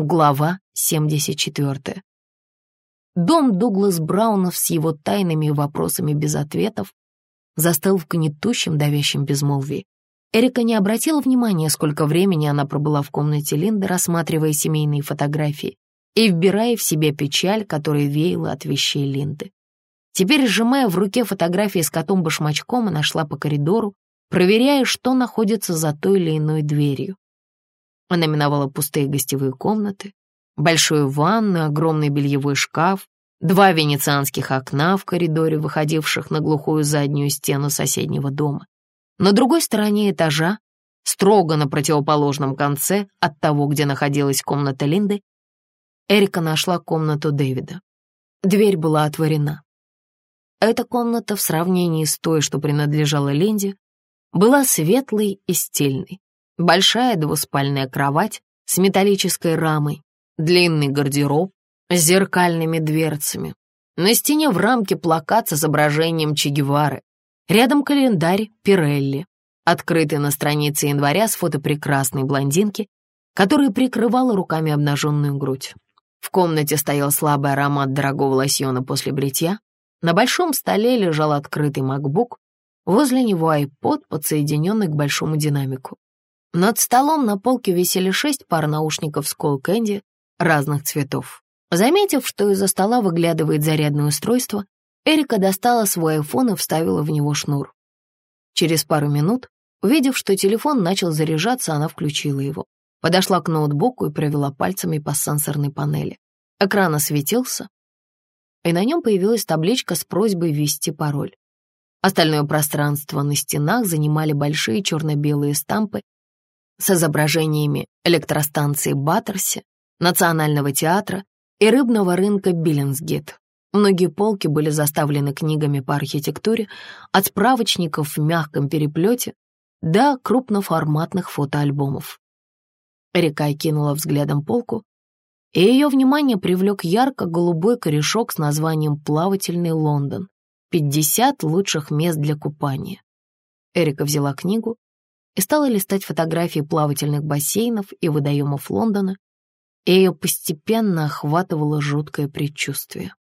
Глава 74. Дом Дуглас Браунов с его тайными вопросами без ответов застыл в гнетущем давящем безмолвии. Эрика не обратила внимания, сколько времени она пробыла в комнате Линды, рассматривая семейные фотографии и вбирая в себя печаль, которая веяла от вещей Линды. Теперь, сжимая в руке фотографии с котом-башмачком, она шла по коридору, проверяя, что находится за той или иной дверью. Она миновала пустые гостевые комнаты, большую ванну, огромный бельевой шкаф, два венецианских окна в коридоре, выходивших на глухую заднюю стену соседнего дома. На другой стороне этажа, строго на противоположном конце от того, где находилась комната Линды, Эрика нашла комнату Дэвида. Дверь была отворена. Эта комната в сравнении с той, что принадлежала Линде, была светлой и стильной. Большая двуспальная кровать с металлической рамой, длинный гардероб с зеркальными дверцами. На стене в рамке плакат с изображением Че Гевары. Рядом календарь Пирелли, открытый на странице января с фото прекрасной блондинки, которая прикрывала руками обнаженную грудь. В комнате стоял слабый аромат дорогого лосьона после бритья. На большом столе лежал открытый MacBook, возле него iPod, подсоединенный к большому динамику. Над столом на полке висели шесть пар наушников Skull разных цветов. Заметив, что из-за стола выглядывает зарядное устройство, Эрика достала свой iPhone и вставила в него шнур. Через пару минут, увидев, что телефон начал заряжаться, она включила его. Подошла к ноутбуку и провела пальцами по сенсорной панели. Экран осветился, и на нем появилась табличка с просьбой ввести пароль. Остальное пространство на стенах занимали большие черно-белые стампы с изображениями электростанции Баттерси, Национального театра и рыбного рынка Биллинсгейт. Многие полки были заставлены книгами по архитектуре, от справочников в мягком переплете до крупноформатных фотоальбомов. Река кинула взглядом полку, и ее внимание привлек ярко-голубой корешок с названием «Плавательный Лондон. 50 лучших мест для купания». Эрика взяла книгу и стала листать фотографии плавательных бассейнов и водоемов Лондона, и ее постепенно охватывало жуткое предчувствие.